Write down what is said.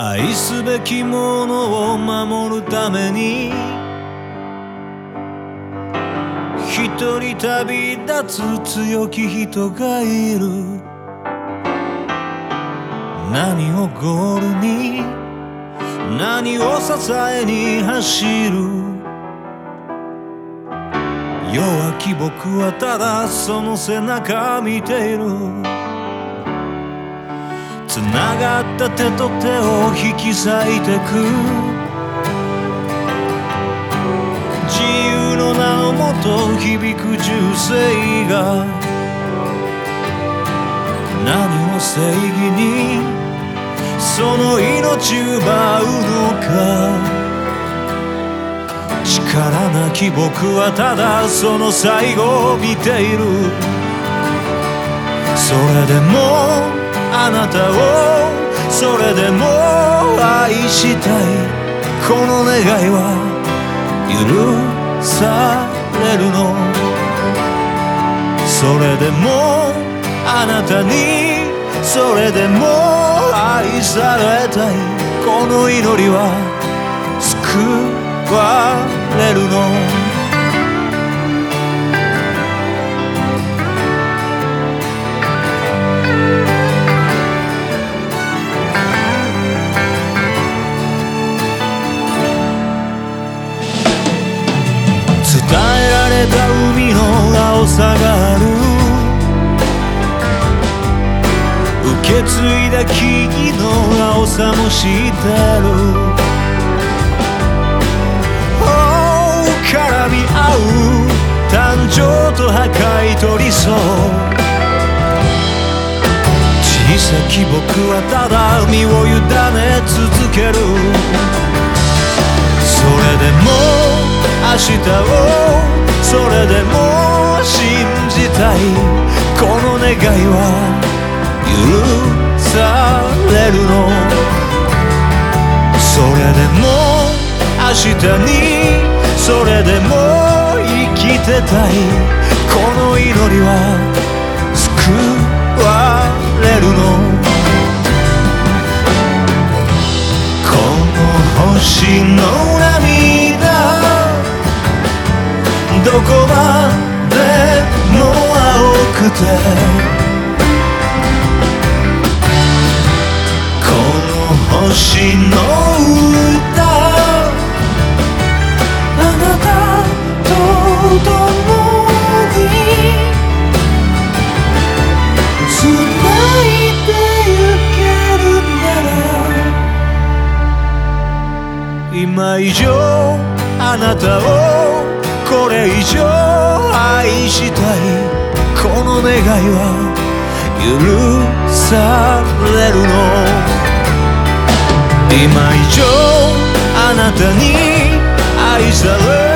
愛すべきものを守るために一人旅立つ強き人がいる。何をゴールに何を支えに走る。弱き僕はただその背中見ている。繋がった手と手を引き裂いてく。自由の名のもと響く銃声が。何を正義にその命奪うのか。力なき僕はただその最後を見ている。それでもあなたをそれでも愛したい。この願いは許されるの。それでもあなたにそれでも愛されたい。この祈りは救われるの。さがる。受け継いだ木々の青さも知ってる。Oh 絡み合う。誕生と破壊と理想。小さき僕はただ身を委ね続ける。は許されるの。それでも明日にそれでも生きてたい。この祈りは救われるの。この星の涙。どこまでくて。この星の歌。あなたと共に繋いでゆけるなら。今以上あなたをこれ以上愛したいは許されるの。今以上あなたに愛され